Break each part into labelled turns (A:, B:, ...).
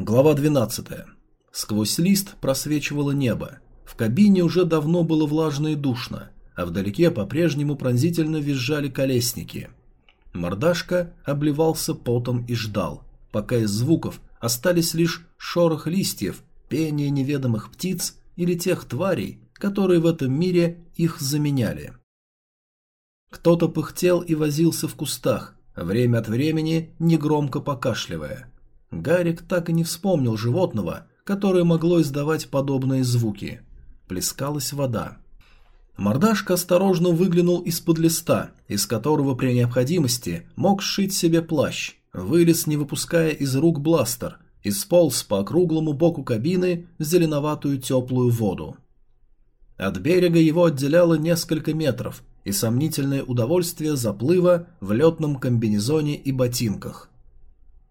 A: Глава 12. Сквозь лист просвечивало небо. В кабине уже давно было влажно и душно, а вдалеке по-прежнему пронзительно визжали колесники. Мордашка обливался потом и ждал, пока из звуков остались лишь шорох листьев, пение неведомых птиц или тех тварей, которые в этом мире их заменяли. Кто-то пыхтел и возился в кустах, время от времени негромко покашливая. Гарик так и не вспомнил животного, которое могло издавать подобные звуки. Плескалась вода. Мордашка осторожно выглянул из-под листа, из которого при необходимости мог сшить себе плащ, вылез, не выпуская из рук бластер, и сполз по округлому боку кабины в зеленоватую теплую воду. От берега его отделяло несколько метров, и сомнительное удовольствие заплыва в летном комбинезоне и ботинках.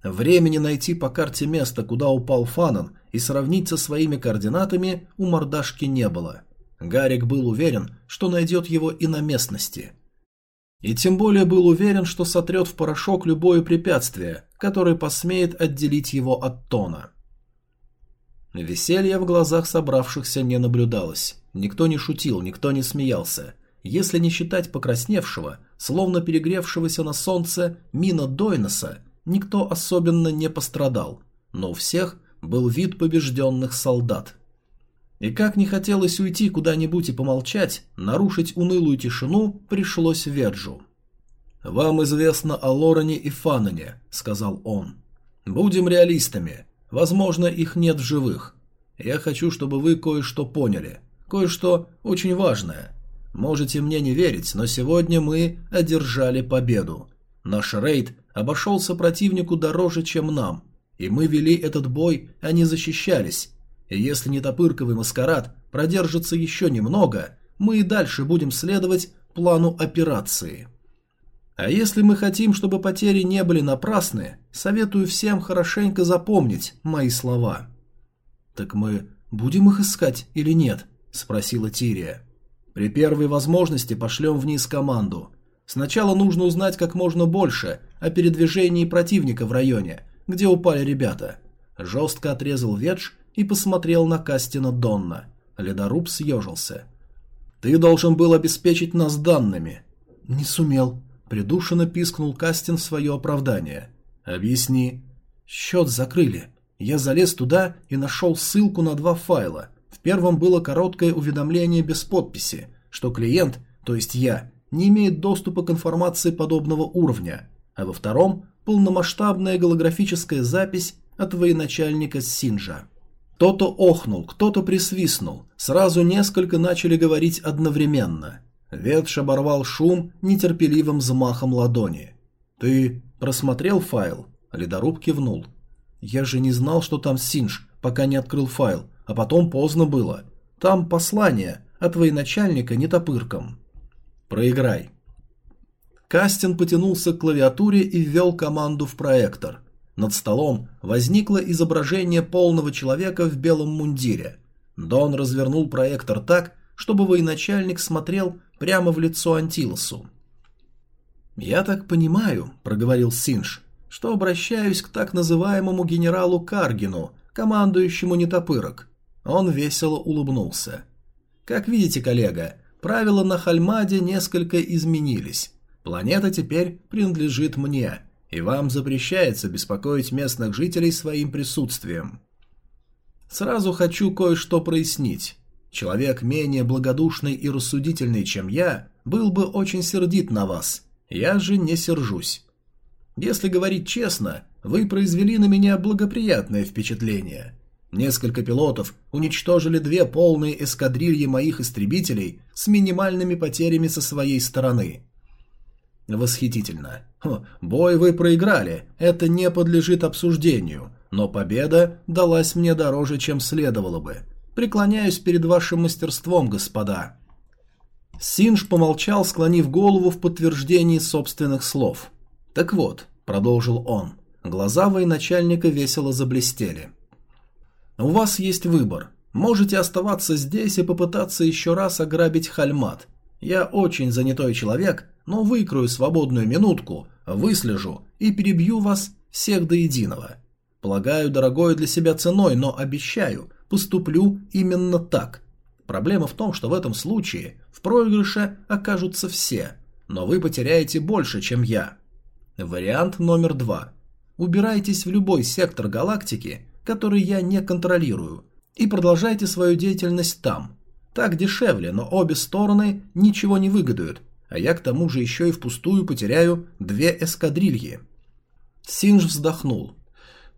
A: Времени найти по карте место, куда упал Фанан, и сравнить со своими координатами у мордашки не было. Гарик был уверен, что найдет его и на местности. И тем более был уверен, что сотрет в порошок любое препятствие, которое посмеет отделить его от Тона. Веселья в глазах собравшихся не наблюдалось. Никто не шутил, никто не смеялся. Если не считать покрасневшего, словно перегревшегося на солнце Мина Дойноса, никто особенно не пострадал, но у всех был вид побежденных солдат. И как не хотелось уйти куда-нибудь и помолчать, нарушить унылую тишину пришлось Верджу. «Вам известно о Лорене и Фанане», — сказал он. «Будем реалистами. Возможно, их нет в живых. Я хочу, чтобы вы кое-что поняли. Кое-что очень важное. Можете мне не верить, но сегодня мы одержали победу. Наш рейд обошелся противнику дороже, чем нам, и мы вели этот бой, а не защищались. И если нетопырковый маскарад продержится еще немного, мы и дальше будем следовать плану операции. А если мы хотим, чтобы потери не были напрасны, советую всем хорошенько запомнить мои слова. «Так мы будем их искать или нет?» – спросила Тирия. «При первой возможности пошлем вниз команду. Сначала нужно узнать как можно больше о передвижении противника в районе, где упали ребята. Жестко отрезал Ведж и посмотрел на Кастина Донна. Ледоруб съежился. «Ты должен был обеспечить нас данными». «Не сумел», — придушенно пискнул Кастин в свое оправдание. «Объясни». «Счет закрыли. Я залез туда и нашел ссылку на два файла. В первом было короткое уведомление без подписи, что клиент, то есть я, не имеет доступа к информации подобного уровня, а во втором – полномасштабная голографическая запись от военачальника Синжа. Кто-то охнул, кто-то присвистнул, сразу несколько начали говорить одновременно. Ветш оборвал шум нетерпеливым взмахом ладони. «Ты просмотрел файл?» Ледоруб кивнул. «Я же не знал, что там Синж, пока не открыл файл, а потом поздно было. Там послание от военачальника нетопырком». Проиграй. Кастин потянулся к клавиатуре и ввел команду в проектор. Над столом возникло изображение полного человека в белом мундире. Дон развернул проектор так, чтобы военачальник смотрел прямо в лицо Антилосу. «Я так понимаю», — проговорил Синж, — «что обращаюсь к так называемому генералу Каргину, командующему нетопырок». Он весело улыбнулся. «Как видите, коллега, Правила на Хальмаде несколько изменились. Планета теперь принадлежит мне, и вам запрещается беспокоить местных жителей своим присутствием. Сразу хочу кое-что прояснить. Человек менее благодушный и рассудительный, чем я, был бы очень сердит на вас. Я же не сержусь. Если говорить честно, вы произвели на меня благоприятное впечатление. Несколько пилотов уничтожили две полные эскадрильи моих истребителей с минимальными потерями со своей стороны. Восхитительно. Хм, бой вы проиграли, это не подлежит обсуждению, но победа далась мне дороже, чем следовало бы. Преклоняюсь перед вашим мастерством, господа. Синж помолчал, склонив голову в подтверждении собственных слов. «Так вот», — продолжил он, — глаза военачальника весело заблестели. У вас есть выбор. Можете оставаться здесь и попытаться еще раз ограбить Хальмат. Я очень занятой человек, но выкрою свободную минутку, выслежу и перебью вас всех до единого. Полагаю, дорогое для себя ценой, но обещаю, поступлю именно так. Проблема в том, что в этом случае в проигрыше окажутся все, но вы потеряете больше, чем я. Вариант номер два. Убирайтесь в любой сектор галактики, который я не контролирую, и продолжайте свою деятельность там. Так дешевле, но обе стороны ничего не выгодуют, а я к тому же еще и впустую потеряю две эскадрильи. Синж вздохнул.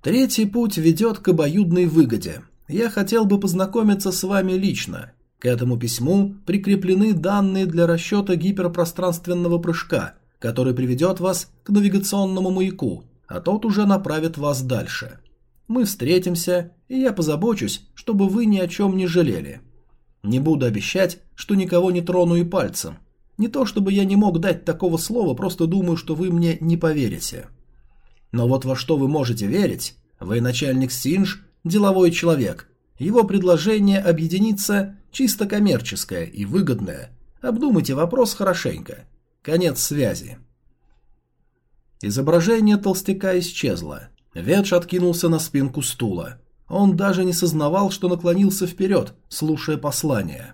A: Третий путь ведет к обоюдной выгоде. Я хотел бы познакомиться с вами лично. К этому письму прикреплены данные для расчета гиперпространственного прыжка, который приведет вас к навигационному маяку, а тот уже направит вас дальше. Мы встретимся, и я позабочусь, чтобы вы ни о чем не жалели. Не буду обещать, что никого не трону и пальцем. Не то чтобы я не мог дать такого слова, просто думаю, что вы мне не поверите. Но вот во что вы можете верить, военачальник Синж – деловой человек. Его предложение объединиться чисто коммерческое и выгодное. Обдумайте вопрос хорошенько. Конец связи. Изображение толстяка исчезло. Ветш откинулся на спинку стула. Он даже не сознавал, что наклонился вперед, слушая послание.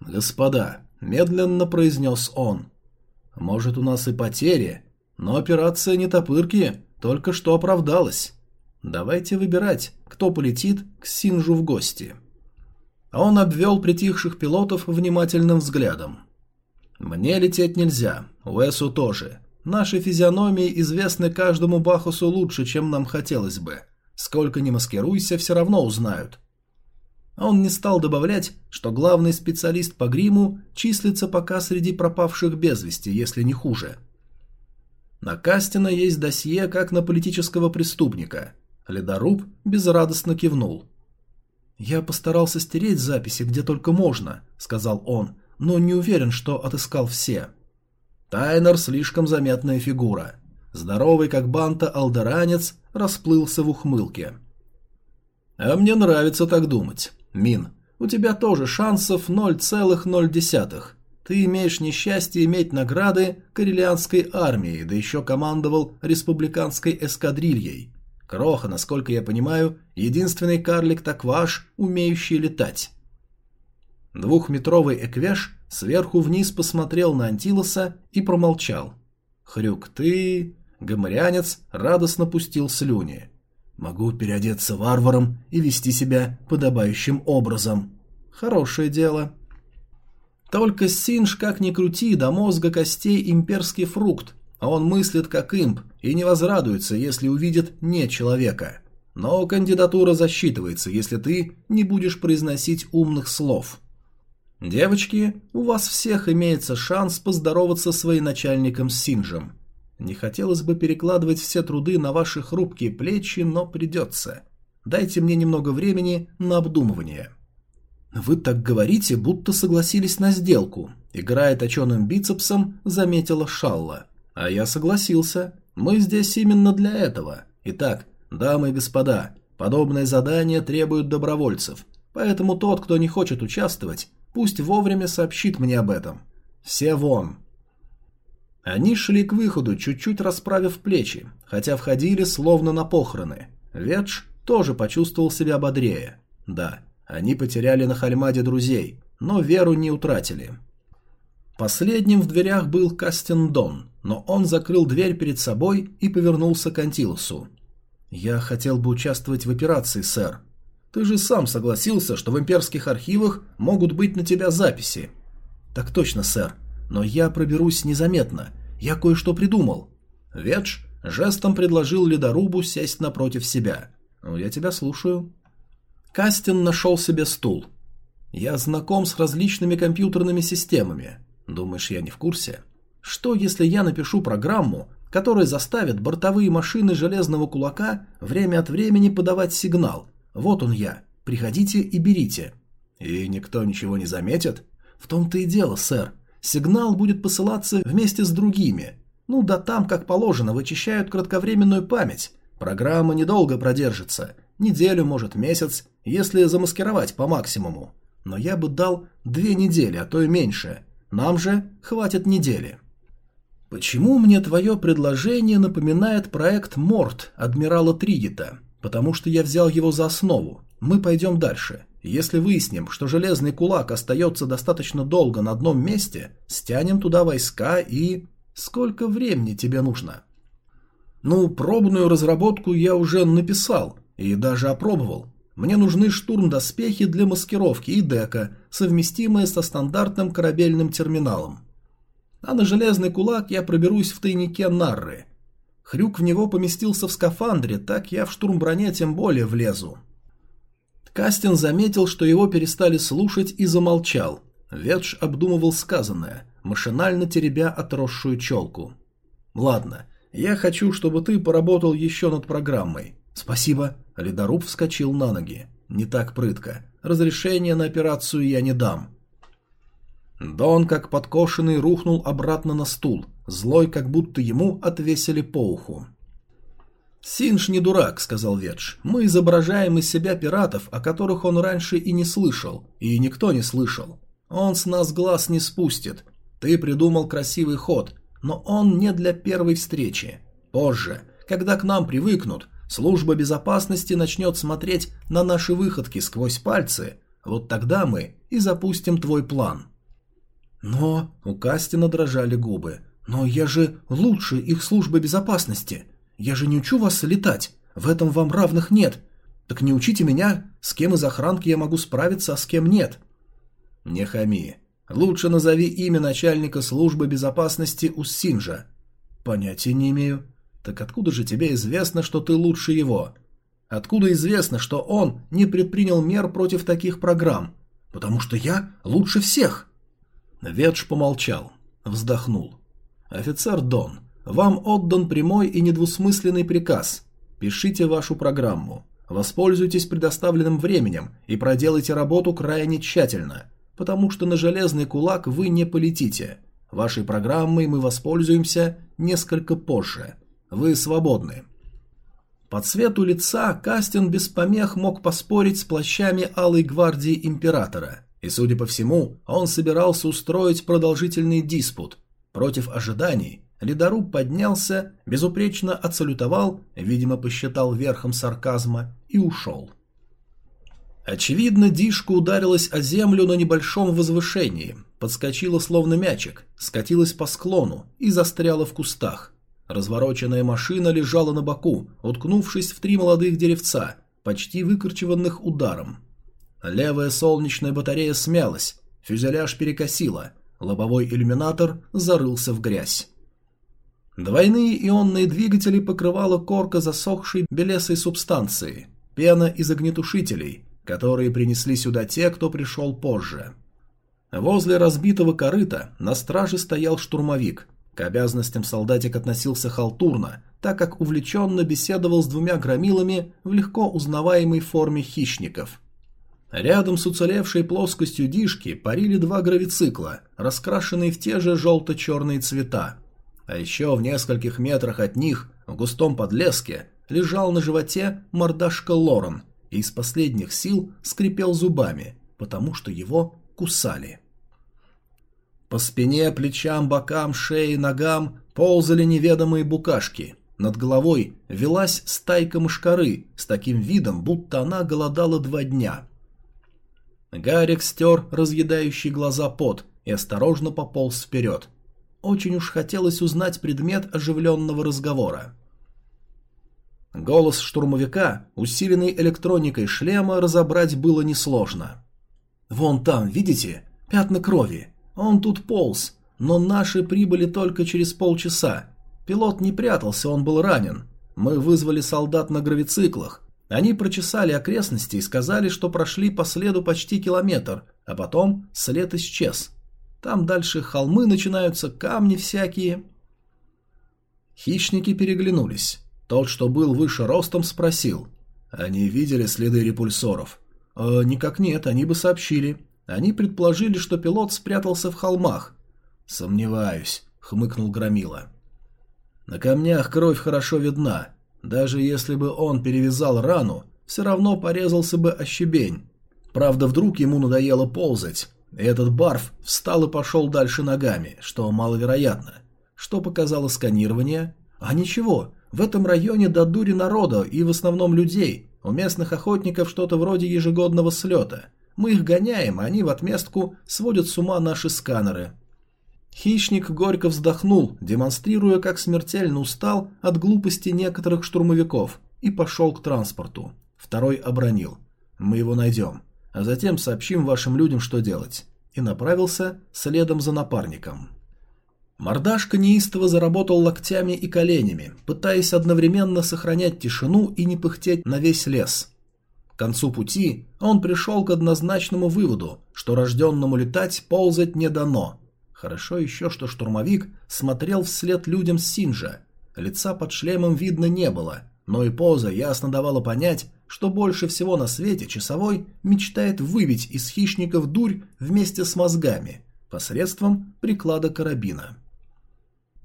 A: «Господа», — медленно произнес он, — «может, у нас и потери, но операция не топырки только что оправдалась. Давайте выбирать, кто полетит к Синжу в гости». Он обвел притихших пилотов внимательным взглядом. «Мне лететь нельзя, Уэсу тоже. Наши физиономии известны каждому Бахусу лучше, чем нам хотелось бы. Сколько ни маскируйся, все равно узнают». Он не стал добавлять, что главный специалист по гриму числится пока среди пропавших без вести, если не хуже. На Кастина есть досье, как на политического преступника. Ледоруб безрадостно кивнул. «Я постарался стереть записи где только можно», — сказал он, «но не уверен, что отыскал все». Тайнер слишком заметная фигура. Здоровый как банта алдеранец расплылся в ухмылке. «А мне нравится так думать. Мин, у тебя тоже шансов 0,0. Ты имеешь несчастье иметь награды Карелианской армии, да еще командовал республиканской эскадрильей. Кроха, насколько я понимаю, единственный карлик-такваш, умеющий летать. Двухметровый эквеш сверху вниз посмотрел на Антилоса и промолчал. «Хрюк, ты...» Гоморянец радостно пустил слюни. «Могу переодеться варваром и вести себя подобающим образом. Хорошее дело». Только Синж, как ни крути, до мозга костей имперский фрукт, а он мыслит как имп и не возрадуется, если увидит не человека. Но кандидатура засчитывается, если ты не будешь произносить умных слов. Девочки, у вас всех имеется шанс поздороваться с военачальником Синжем. Не хотелось бы перекладывать все труды на ваши хрупкие плечи, но придется. Дайте мне немного времени на обдумывание. Вы так говорите, будто согласились на сделку. Играя точеным бицепсом, заметила Шалла. А я согласился. Мы здесь именно для этого. Итак, дамы и господа, подобное задание требует добровольцев. Поэтому тот, кто не хочет участвовать, пусть вовремя сообщит мне об этом. Все вон. Они шли к выходу, чуть-чуть расправив плечи, хотя входили словно на похороны. Ветш тоже почувствовал себя бодрее. Да, они потеряли на Хальмаде друзей, но веру не утратили. Последним в дверях был Кастендон, но он закрыл дверь перед собой и повернулся к Антилосу. «Я хотел бы участвовать в операции, сэр. Ты же сам согласился, что в имперских архивах могут быть на тебя записи». «Так точно, сэр. Но я проберусь незаметно. Я кое-что придумал». Ветш жестом предложил ледорубу сесть напротив себя. «Ну, «Я тебя слушаю». Кастин нашел себе стул. «Я знаком с различными компьютерными системами. Думаешь, я не в курсе? Что, если я напишу программу, которая заставит бортовые машины Железного Кулака время от времени подавать сигнал? Вот он я. Приходите и берите. И никто ничего не заметит? В том-то и дело, сэр. Сигнал будет посылаться вместе с другими. Ну да там, как положено, вычищают кратковременную память. Программа недолго продержится. Неделю, может, месяц, если замаскировать по максимуму. Но я бы дал две недели, а то и меньше – нам же хватит недели. Почему мне твое предложение напоминает проект Морт адмирала Тригита? Потому что я взял его за основу. Мы пойдем дальше. Если выясним, что железный кулак остается достаточно долго на одном месте, стянем туда войска и... Сколько времени тебе нужно? Ну, пробную разработку я уже написал и даже опробовал. Мне нужны штурм-доспехи для маскировки и дека, совместимые со стандартным корабельным терминалом. А на железный кулак я проберусь в тайнике Нарры. Хрюк в него поместился в скафандре, так я в штурмброне тем более влезу. Кастин заметил, что его перестали слушать и замолчал. Ветш обдумывал сказанное, машинально теребя отросшую челку. «Ладно, я хочу, чтобы ты поработал еще над программой». «Спасибо». Ледоруб вскочил на ноги. «Не так прытко. Разрешение на операцию я не дам». Дон, как подкошенный, рухнул обратно на стул, злой, как будто ему отвесили по уху. «Синж не дурак», — сказал Ветш. «Мы изображаем из себя пиратов, о которых он раньше и не слышал, и никто не слышал. Он с нас глаз не спустит. Ты придумал красивый ход, но он не для первой встречи. Позже, когда к нам привыкнут, служба безопасности начнет смотреть на наши выходки сквозь пальцы, вот тогда мы и запустим твой план». «Но...» — у Кастина дрожали губы. «Но я же лучше их службы безопасности. Я же не учу вас летать. В этом вам равных нет. Так не учите меня, с кем из охранки я могу справиться, а с кем нет». «Не хами. Лучше назови имя начальника службы безопасности Уссинжа». «Понятия не имею». «Так откуда же тебе известно, что ты лучше его?» «Откуда известно, что он не предпринял мер против таких программ?» «Потому что я лучше всех». Ветш помолчал, вздохнул. «Офицер Дон, вам отдан прямой и недвусмысленный приказ. Пишите вашу программу. Воспользуйтесь предоставленным временем и проделайте работу крайне тщательно, потому что на железный кулак вы не полетите. Вашей программой мы воспользуемся несколько позже. Вы свободны». По цвету лица Кастин без помех мог поспорить с плащами Алой Гвардии Императора – и, судя по всему, он собирался устроить продолжительный диспут. Против ожиданий ледоруб поднялся, безупречно отсалютовал, видимо, посчитал верхом сарказма, и ушел. Очевидно, Дишка ударилась о землю на небольшом возвышении, подскочила словно мячик, скатилась по склону и застряла в кустах. Развороченная машина лежала на боку, уткнувшись в три молодых деревца, почти выкорчеванных ударом. Левая солнечная батарея смялась, фюзеляж перекосило, лобовой иллюминатор зарылся в грязь. Двойные ионные двигатели покрывала корка засохшей белесой субстанции, пена из огнетушителей, которые принесли сюда те, кто пришел позже. Возле разбитого корыта на страже стоял штурмовик. К обязанностям солдатик относился халтурно, так как увлеченно беседовал с двумя громилами в легко узнаваемой форме хищников – Рядом с уцелевшей плоскостью дишки парили два гравицикла, раскрашенные в те же желто-черные цвета. А еще в нескольких метрах от них, в густом подлеске, лежал на животе мордашка Лорен и из последних сил скрипел зубами, потому что его кусали. По спине, плечам, бокам, шее, ногам ползали неведомые букашки. Над головой велась стайка мышкары с таким видом, будто она голодала два дня – Гарик стер разъедающий глаза пот и осторожно пополз вперед. Очень уж хотелось узнать предмет оживленного разговора. Голос штурмовика, усиленный электроникой шлема, разобрать было несложно. «Вон там, видите? Пятна крови. Он тут полз, но наши прибыли только через полчаса. Пилот не прятался, он был ранен. Мы вызвали солдат на гравициклах, они прочесали окрестности и сказали, что прошли по следу почти километр, а потом след исчез. Там дальше холмы начинаются, камни всякие. Хищники переглянулись. Тот, что был выше ростом, спросил. Они видели следы репульсоров? «Э, никак нет, они бы сообщили. Они предположили, что пилот спрятался в холмах. Сомневаюсь, хмыкнул Громила. На камнях кровь хорошо видна. Даже если бы он перевязал рану, все равно порезался бы о щебень. Правда, вдруг ему надоело ползать, и этот барф встал и пошел дальше ногами, что маловероятно. Что показало сканирование? А ничего, в этом районе до дури народа и в основном людей. У местных охотников что-то вроде ежегодного слета. Мы их гоняем, а они в отместку сводят с ума наши сканеры. Хищник горько вздохнул, демонстрируя, как смертельно устал от глупости некоторых штурмовиков, и пошел к транспорту. Второй обронил. «Мы его найдем, а затем сообщим вашим людям, что делать». И направился следом за напарником. Мордашка неистово заработал локтями и коленями, пытаясь одновременно сохранять тишину и не пыхтеть на весь лес. К концу пути он пришел к однозначному выводу, что рожденному летать ползать не дано. Хорошо еще, что штурмовик смотрел вслед людям с. Лица под шлемом видно не было, но и поза ясно давала понять, что больше всего на свете часовой мечтает выбить из хищников дурь вместе с мозгами посредством приклада карабина.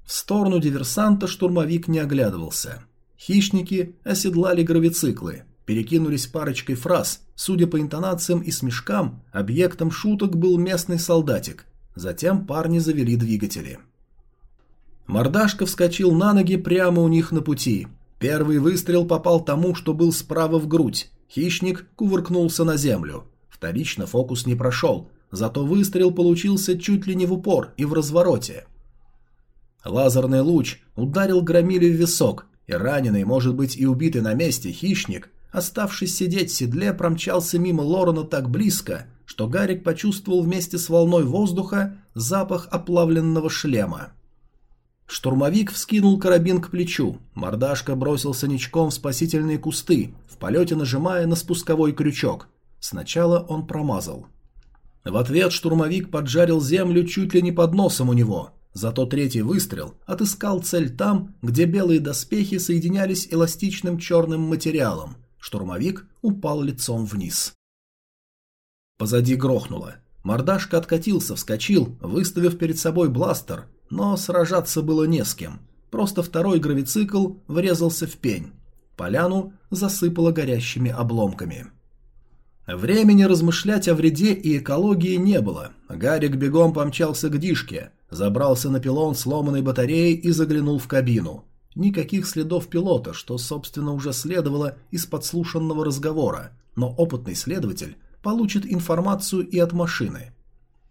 A: В сторону диверсанта штурмовик не оглядывался. Хищники оседлали гравициклы, перекинулись парочкой фраз. Судя по интонациям и смешкам, объектом шуток был местный солдатик. Затем парни завели двигатели. Мордашка вскочил на ноги прямо у них на пути. Первый выстрел попал тому, что был справа в грудь. Хищник кувыркнулся на землю. Вторично фокус не прошел, зато выстрел получился чуть ли не в упор и в развороте. Лазерный луч ударил громиле в висок, и раненый, может быть и убитый на месте, хищник, оставшись сидеть в седле, промчался мимо Лорена так близко, что Гарик почувствовал вместе с волной воздуха запах оплавленного шлема. Штурмовик вскинул карабин к плечу, мордашка бросился ничком в спасительные кусты, в полете нажимая на спусковой крючок. Сначала он промазал. В ответ штурмовик поджарил землю чуть ли не под носом у него, Зато третий выстрел отыскал цель там, где белые доспехи соединялись эластичным черным материалом. Штурмовик упал лицом вниз. Позади грохнуло. Мордашка откатился, вскочил, выставив перед собой бластер, но сражаться было не с кем. Просто второй гравицикл врезался в пень. Поляну засыпало горящими обломками. Времени размышлять о вреде и экологии не было. Гарик бегом помчался к Дишке, Забрался на пилон сломанной батареи и заглянул в кабину. Никаких следов пилота, что, собственно, уже следовало из подслушанного разговора, но опытный следователь получит информацию и от машины.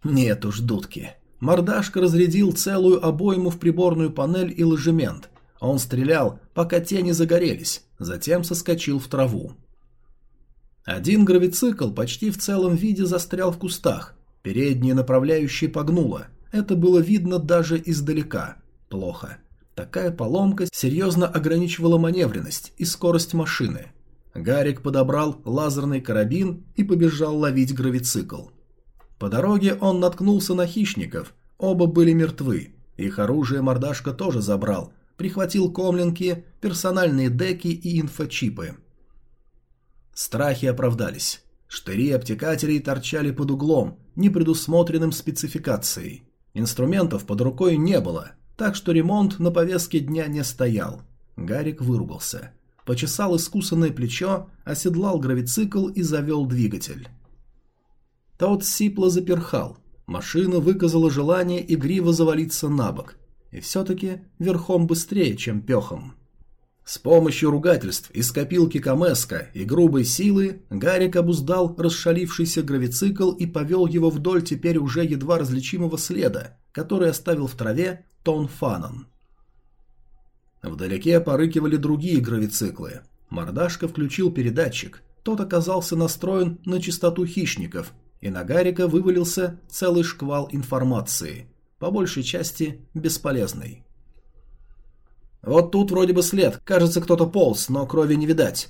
A: Нет уж, дудки. Мордашка разрядил целую обойму в приборную панель и ложемент. Он стрелял, пока тени загорелись, затем соскочил в траву. Один гравицикл почти в целом виде застрял в кустах, передние направляющие погнуло – это было видно даже издалека. Плохо. Такая поломка серьезно ограничивала маневренность и скорость машины. Гарик подобрал лазерный карабин и побежал ловить гравицикл. По дороге он наткнулся на хищников. Оба были мертвы. Их оружие мордашка тоже забрал. Прихватил комлинки, персональные деки и инфочипы. Страхи оправдались. Штыри обтекателей торчали под углом, непредусмотренным спецификацией. Инструментов под рукой не было, так что ремонт на повестке дня не стоял. Гарик выругался. Почесал искусанное плечо, оседлал гравицикл и завел двигатель. Тот сипло заперхал. Машина выказала желание игриво завалиться на бок. И все-таки верхом быстрее, чем пехом. С помощью ругательств из копилки Камеска и грубой силы Гарик обуздал расшалившийся гравицикл и повел его вдоль теперь уже едва различимого следа, который оставил в траве Тон Фанан. Вдалеке порыкивали другие гравициклы. Мордашка включил передатчик. Тот оказался настроен на частоту хищников, и на Гарика вывалился целый шквал информации, по большей части бесполезный. Вот тут вроде бы след. Кажется, кто-то полз, но крови не видать.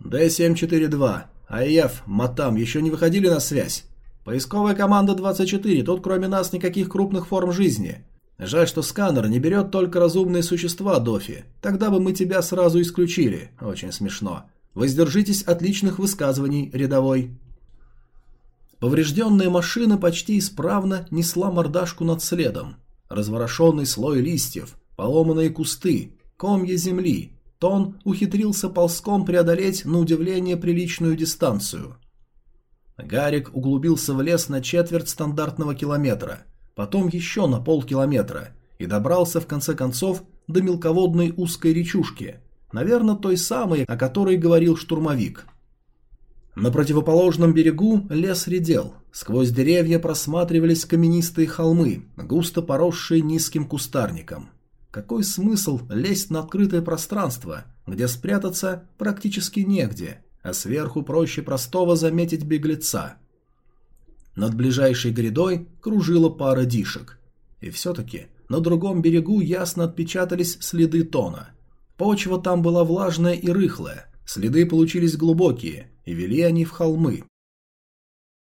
A: Д-742. АЕФ, Матам, еще не выходили на связь? Поисковая команда 24. Тут кроме нас никаких крупных форм жизни. Жаль, что сканер не берет только разумные существа, Дофи. Тогда бы мы тебя сразу исключили. Очень смешно. Воздержитесь от личных высказываний, рядовой. Поврежденная машина почти исправно несла мордашку над следом. Разворошенный слой листьев, поломанные кусты, комья земли. Тон ухитрился ползком преодолеть на удивление приличную дистанцию. Гарик углубился в лес на четверть стандартного километра, потом еще на полкилометра и добрался в конце концов до мелководной узкой речушки, наверное, той самой, о которой говорил штурмовик. На противоположном берегу лес редел, сквозь деревья просматривались каменистые холмы, густо поросшие низким кустарником. Какой смысл лезть на открытое пространство, где спрятаться практически негде, а сверху проще простого заметить беглеца? Над ближайшей грядой кружила пара дишек. И все-таки на другом берегу ясно отпечатались следы тона. Почва там была влажная и рыхлая, следы получились глубокие, и вели они в холмы.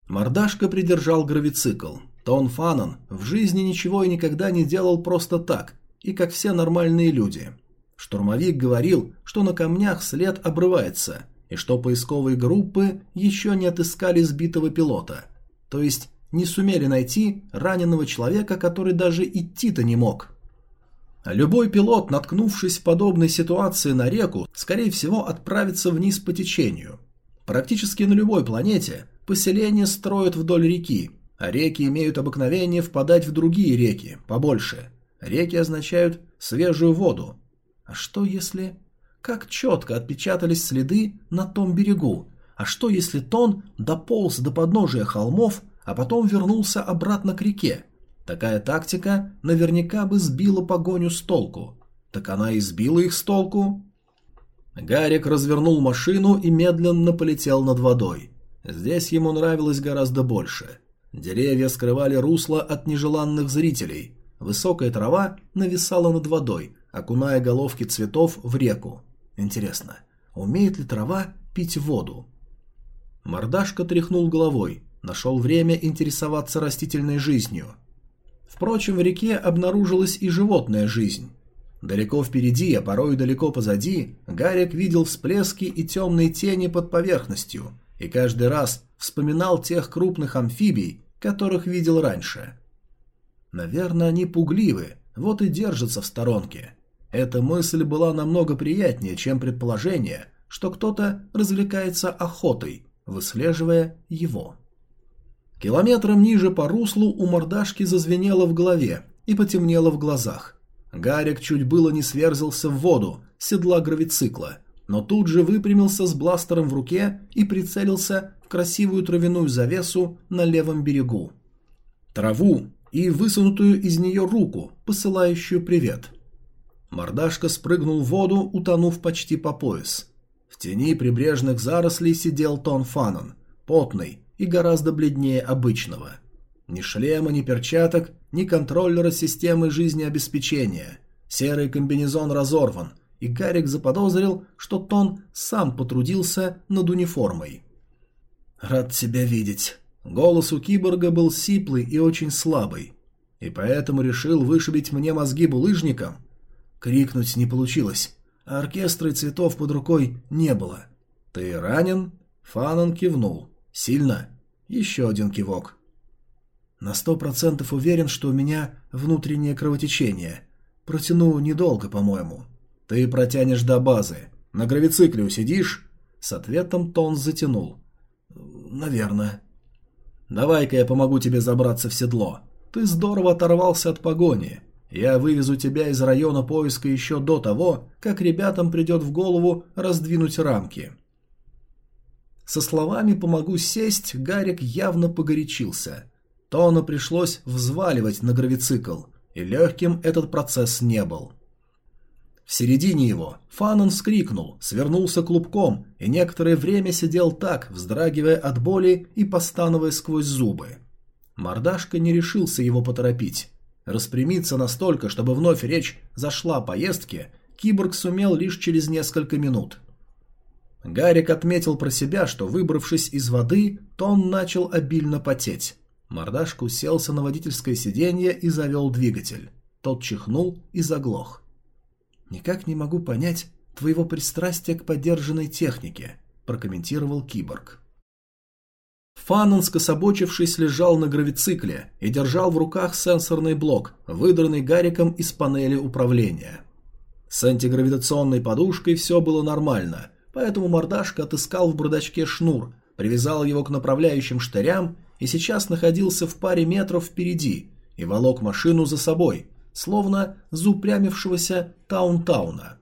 A: Мордашка придержал гравицикл. Тон Фанан в жизни ничего и никогда не делал просто так, и как все нормальные люди. Штурмовик говорил, что на камнях след обрывается, и что поисковые группы еще не отыскали сбитого пилота. То есть не сумели найти раненого человека, который даже идти-то не мог. Любой пилот, наткнувшись в подобной ситуации на реку, скорее всего отправится вниз по течению. Практически на любой планете поселения строят вдоль реки, а реки имеют обыкновение впадать в другие реки, побольше. Реки означают свежую воду. А что если... Как четко отпечатались следы на том берегу? А что если Тон дополз до подножия холмов а потом вернулся обратно к реке. Такая тактика наверняка бы сбила погоню с толку. Так она и сбила их с толку. Гарик развернул машину и медленно полетел над водой. Здесь ему нравилось гораздо больше. Деревья скрывали русло от нежеланных зрителей. Высокая трава нависала над водой, окуная головки цветов в реку. Интересно, умеет ли трава пить воду? Мордашка тряхнул головой. Нашел время интересоваться растительной жизнью. Впрочем, в реке обнаружилась и животная жизнь. Далеко впереди, а порой далеко позади, Гарик видел всплески и темные тени под поверхностью, и каждый раз вспоминал тех крупных амфибий, которых видел раньше. Наверное, они пугливы, вот и держатся в сторонке. Эта мысль была намного приятнее, чем предположение, что кто-то развлекается охотой, выслеживая его. Километром ниже по руслу у мордашки зазвенело в голове и потемнело в глазах. Гарик чуть было не сверзился в воду, седла гравицикла, но тут же выпрямился с бластером в руке и прицелился в красивую травяную завесу на левом берегу. Траву и высунутую из нее руку, посылающую привет. Мордашка спрыгнул в воду, утонув почти по пояс. В тени прибрежных зарослей сидел Тон Фанан, потный, и гораздо бледнее обычного. Ни шлема, ни перчаток, ни контроллера системы жизнеобеспечения. Серый комбинезон разорван, и Гарик заподозрил, что Тон сам потрудился над униформой. «Рад тебя видеть». Голос у киборга был сиплый и очень слабый. И поэтому решил вышибить мне мозги булыжником. Крикнуть не получилось, оркестра и цветов под рукой не было. «Ты ранен?» Фанан кивнул. «Сильно?» Еще один кивок. На сто процентов уверен, что у меня внутреннее кровотечение. Протяну недолго, по-моему. Ты протянешь до базы. На гравицикле усидишь? С ответом Тон затянул. Наверное. Давай-ка я помогу тебе забраться в седло. Ты здорово оторвался от погони. Я вывезу тебя из района поиска еще до того, как ребятам придет в голову раздвинуть рамки. Со словами «помогу сесть» Гарик явно погорячился. Тона пришлось взваливать на гравицикл, и легким этот процесс не был. В середине его Фанан вскрикнул, свернулся клубком и некоторое время сидел так, вздрагивая от боли и постановая сквозь зубы. Мордашка не решился его поторопить. Распрямиться настолько, чтобы вновь речь зашла о поездке, киборг сумел лишь через несколько минут. Гарик отметил про себя, что, выбравшись из воды, Том начал обильно потеть. Мордашка уселся на водительское сиденье и завел двигатель. Тот чихнул и заглох. «Никак не могу понять твоего пристрастия к подержанной технике», – прокомментировал киборг. Фаннон, скособочившись, лежал на гравицикле и держал в руках сенсорный блок, выдранный Гариком из панели управления. С антигравитационной подушкой все было нормально, Поэтому мордашка отыскал в бардачке шнур, привязал его к направляющим штырям и сейчас находился в паре метров впереди и волок машину за собой, словно заупрямившегося Таунтауна.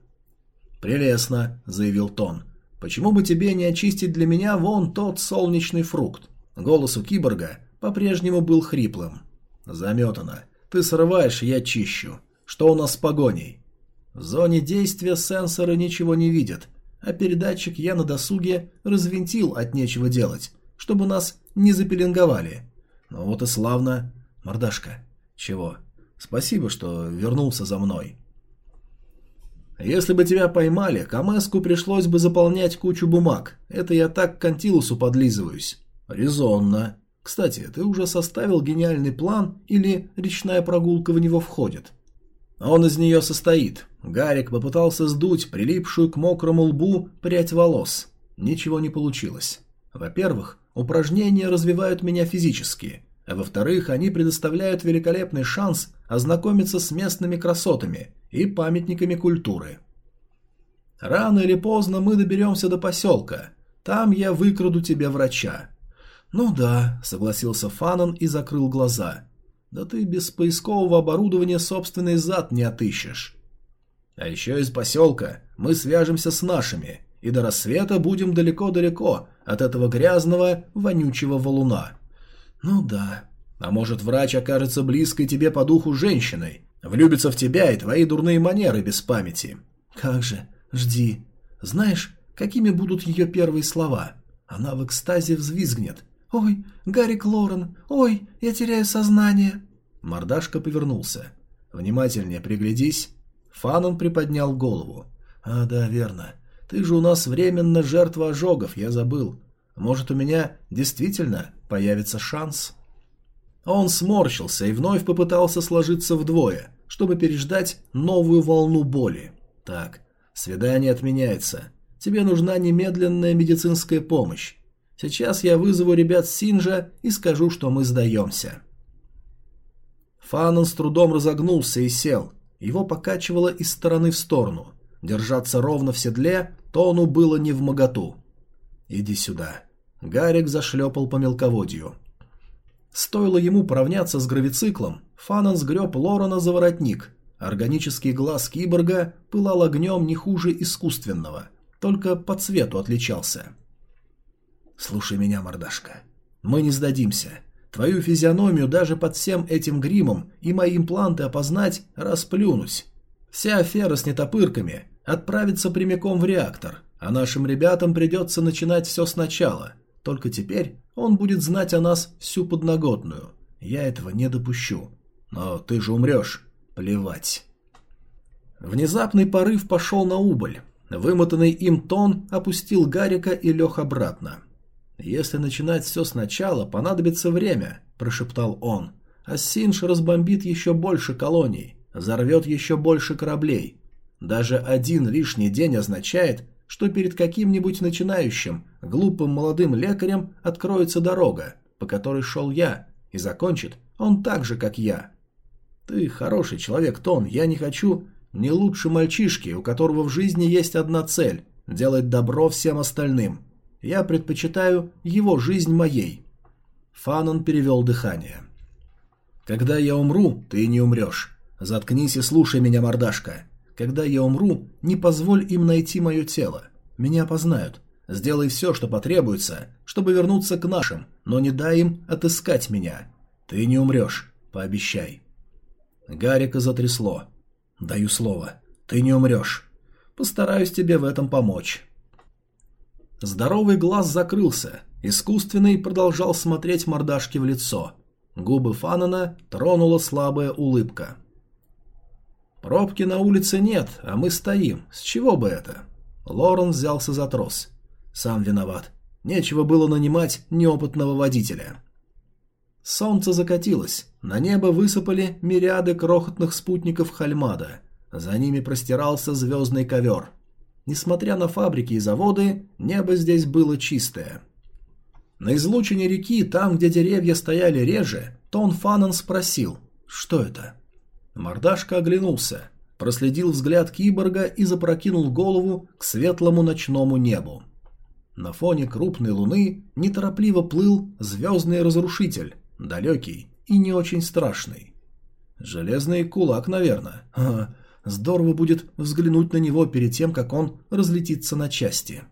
A: «Прелестно», — заявил Тон. «Почему бы тебе не очистить для меня вон тот солнечный фрукт?» Голос у киборга по-прежнему был хриплым. «Заметано. Ты срываешь, я чищу. Что у нас с погоней?» В зоне действия сенсоры ничего не видят, а передатчик я на досуге развинтил от нечего делать, чтобы нас не запеленговали. Ну вот и славно. Мордашка. Чего? Спасибо, что вернулся за мной. Если бы тебя поймали, Камеску пришлось бы заполнять кучу бумаг. Это я так к Антилусу подлизываюсь. Резонно. Кстати, ты уже составил гениальный план или речная прогулка в него входит? Он из нее состоит. Гарик попытался сдуть прилипшую к мокрому лбу прядь волос. Ничего не получилось. Во-первых, упражнения развивают меня физически, а во-вторых, они предоставляют великолепный шанс ознакомиться с местными красотами и памятниками культуры. Рано или поздно мы доберемся до поселка. Там я выкраду тебе врача. Ну да, согласился Фанан и закрыл глаза. Да ты без поискового оборудования собственный зад не отыщешь. А еще из поселка мы свяжемся с нашими, и до рассвета будем далеко-далеко от этого грязного, вонючего валуна. Ну да. А может, врач окажется близкой тебе по духу женщиной, влюбится в тебя и твои дурные манеры без памяти. Как же, жди. Знаешь, какими будут ее первые слова? Она в экстазе взвизгнет. «Ой, Гарик Лорен! Ой, я теряю сознание!» Мордашка повернулся. «Внимательнее приглядись». Фанон приподнял голову. «А, да, верно. Ты же у нас временно жертва ожогов, я забыл. Может, у меня действительно появится шанс?» Он сморщился и вновь попытался сложиться вдвое, чтобы переждать новую волну боли. «Так, свидание отменяется. Тебе нужна немедленная медицинская помощь. Сейчас я вызову ребят Синжа и скажу, что мы сдаемся. Фанан с трудом разогнулся и сел. Его покачивало из стороны в сторону. Держаться ровно в седле Тону было не в моготу. «Иди сюда». Гарик зашлепал по мелководью. Стоило ему поравняться с гравициклом, Фанан сгреб Лорена за воротник. Органический глаз киборга пылал огнем не хуже искусственного, только по цвету отличался. «Слушай меня, мордашка. Мы не сдадимся. Твою физиономию даже под всем этим гримом и мои импланты опознать – расплюнуть. Вся афера с нетопырками отправится прямиком в реактор, а нашим ребятам придется начинать все сначала. Только теперь он будет знать о нас всю подноготную. Я этого не допущу. Но ты же умрешь. Плевать». Внезапный порыв пошел на убыль. Вымотанный им тон опустил Гарика и лег обратно. «Если начинать все сначала, понадобится время», – прошептал он. «А Синж разбомбит еще больше колоний, взорвет еще больше кораблей. Даже один лишний день означает, что перед каким-нибудь начинающим, глупым молодым лекарем откроется дорога, по которой шел я, и закончит он так же, как я. Ты хороший человек, Тон, я не хочу не лучше мальчишки, у которого в жизни есть одна цель – делать добро всем остальным. Я предпочитаю его жизнь моей. Фанон перевел дыхание. Когда я умру, ты не умрешь. Заткнись и слушай меня, мордашка. Когда я умру, не позволь им найти мое тело. Меня познают. Сделай все, что потребуется, чтобы вернуться к нашим, но не дай им отыскать меня. Ты не умрешь, пообещай. Гарика затрясло. Даю слово. Ты не умрешь. Постараюсь тебе в этом помочь. Здоровый глаз закрылся, искусственный продолжал смотреть мордашки в лицо. Губы Фанана тронула слабая улыбка. «Пробки на улице нет, а мы стоим. С чего бы это?» Лорен взялся за трос. «Сам виноват. Нечего было нанимать неопытного водителя». Солнце закатилось. На небо высыпали мириады крохотных спутников Хальмада. За ними простирался звездный ковер – Несмотря на фабрики и заводы, небо здесь было чистое. На излучине реки, там, где деревья стояли реже, Тон Фанан спросил, что это? Мордашка оглянулся, проследил взгляд киборга и запрокинул голову к светлому ночному небу. На фоне крупной луны неторопливо плыл звездный разрушитель, далекий и не очень страшный. Железный кулак, наверное. Ага. Здорово будет взглянуть на него перед тем, как он разлетится на части.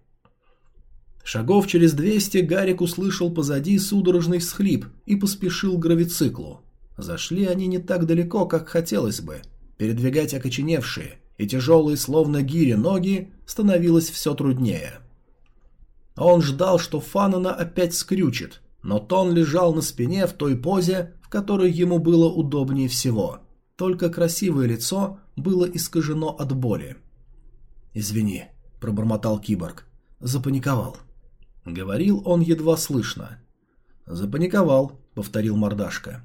A: Шагов через двести Гарик услышал позади судорожный всхлип и поспешил к гравициклу. Зашли они не так далеко, как хотелось бы. Передвигать окоченевшие и тяжелые, словно гири, ноги становилось все труднее. Он ждал, что Фанана опять скрючит, но Тон лежал на спине в той позе, в которой ему было удобнее всего. Только красивое лицо было искажено от боли. «Извини», — пробормотал киборг. «Запаниковал». Говорил он едва слышно. «Запаниковал», — повторил мордашка.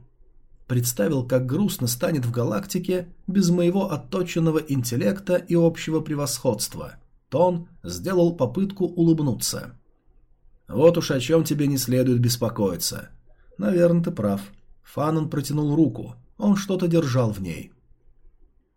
A: Представил, как грустно станет в галактике без моего отточенного интеллекта и общего превосходства. Тон сделал попытку улыбнуться. «Вот уж о чем тебе не следует беспокоиться». «Наверное, ты прав». Фанан протянул руку. Он что-то держал в ней.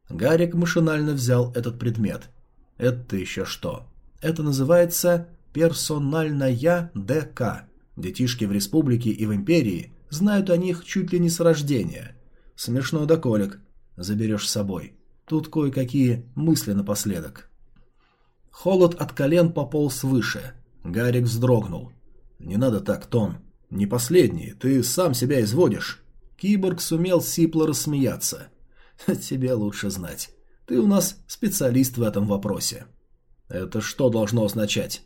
A: Гарик машинально взял этот предмет. «Это еще что?» «Это называется персональная ДК. Детишки в республике и в империи знают о них чуть ли не с рождения. Смешно да колик. Заберешь с собой. Тут кое-какие мысли напоследок». Холод от колен пополз выше. Гарик вздрогнул. «Не надо так, Том. Не последний. Ты сам себя изводишь». Киборг сумел сипло рассмеяться. «Тебе лучше знать. Ты у нас специалист в этом вопросе». «Это что должно означать?»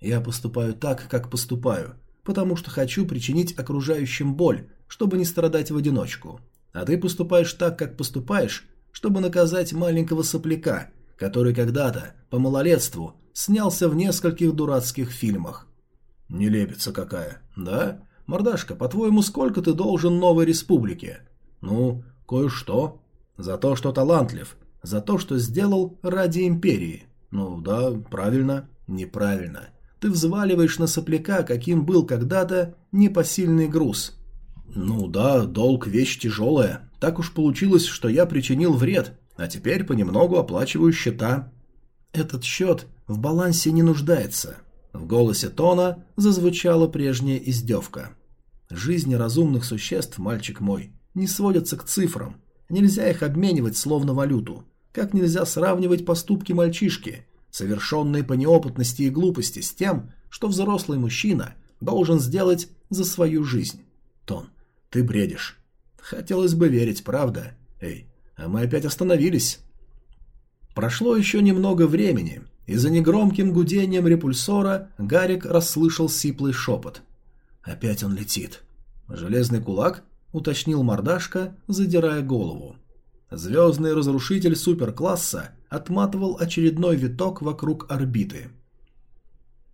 A: «Я поступаю так, как поступаю, потому что хочу причинить окружающим боль, чтобы не страдать в одиночку. А ты поступаешь так, как поступаешь, чтобы наказать маленького сопляка, который когда-то, по малолетству, снялся в нескольких дурацких фильмах. Нелепица какая, да? Мордашка, по-твоему, сколько ты должен новой республике? Ну, кое-что. За то, что талантлив. За то, что сделал ради империи. Ну да, правильно. Неправильно. Ты взваливаешь на сопляка, каким был когда-то, непосильный груз. Ну да, долг вещь тяжелая. Так уж получилось, что я причинил вред, а теперь понемногу оплачиваю счета. Этот счет в балансе не нуждается. В голосе Тона зазвучала прежняя издевка. Жизни разумных существ, мальчик мой, не сводятся к цифрам. Нельзя их обменивать словно валюту. Как нельзя сравнивать поступки мальчишки, совершенные по неопытности и глупости, с тем, что взрослый мужчина должен сделать за свою жизнь. Тон, ты бредишь. Хотелось бы верить, правда? Эй, а мы опять остановились. Прошло еще немного времени, и за негромким гудением репульсора Гарик расслышал сиплый шепот. «Опять он летит». «Железный кулак?» — уточнил мордашка, задирая голову. Звездный разрушитель суперкласса отматывал очередной виток вокруг орбиты.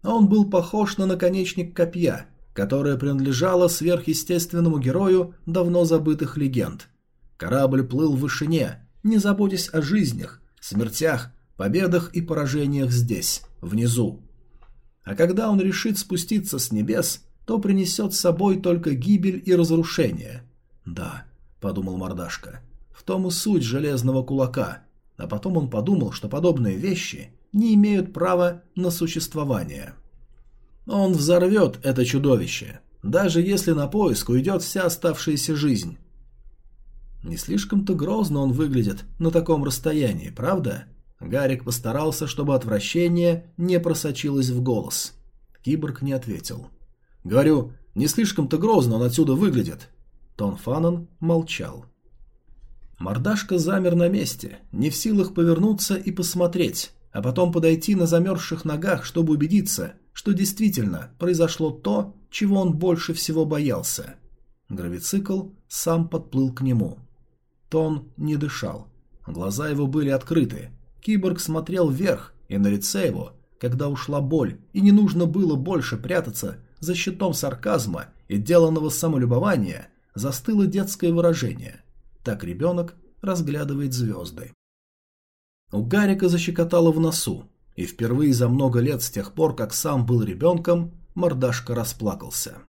A: Он был похож на наконечник копья, которое принадлежало сверхъестественному герою давно забытых легенд. Корабль плыл в вышине, не заботясь о жизнях, смертях, победах и поражениях здесь, внизу. А когда он решит спуститься с небес, то принесет с собой только гибель и разрушение. «Да», — подумал мордашка, — «в том и суть железного кулака». А потом он подумал, что подобные вещи не имеют права на существование. Он взорвет это чудовище, даже если на поиск уйдет вся оставшаяся жизнь. Не слишком-то грозно он выглядит на таком расстоянии, правда? Гарик постарался, чтобы отвращение не просочилось в голос. Киборг не ответил. «Говорю, не слишком-то грозно он отсюда выглядит». Тон Фанан молчал. Мордашка замер на месте, не в силах повернуться и посмотреть, а потом подойти на замерзших ногах, чтобы убедиться, что действительно произошло то, чего он больше всего боялся. Гравицикл сам подплыл к нему. Тон не дышал. Глаза его были открыты. Киборг смотрел вверх, и на лице его, когда ушла боль, и не нужно было больше прятаться за щитом сарказма и деланного самолюбования, застыло детское выражение. Так ребенок разглядывает звезды. У Гарика защекотало в носу, и впервые за много лет с тех пор, как сам был ребенком, мордашка расплакался.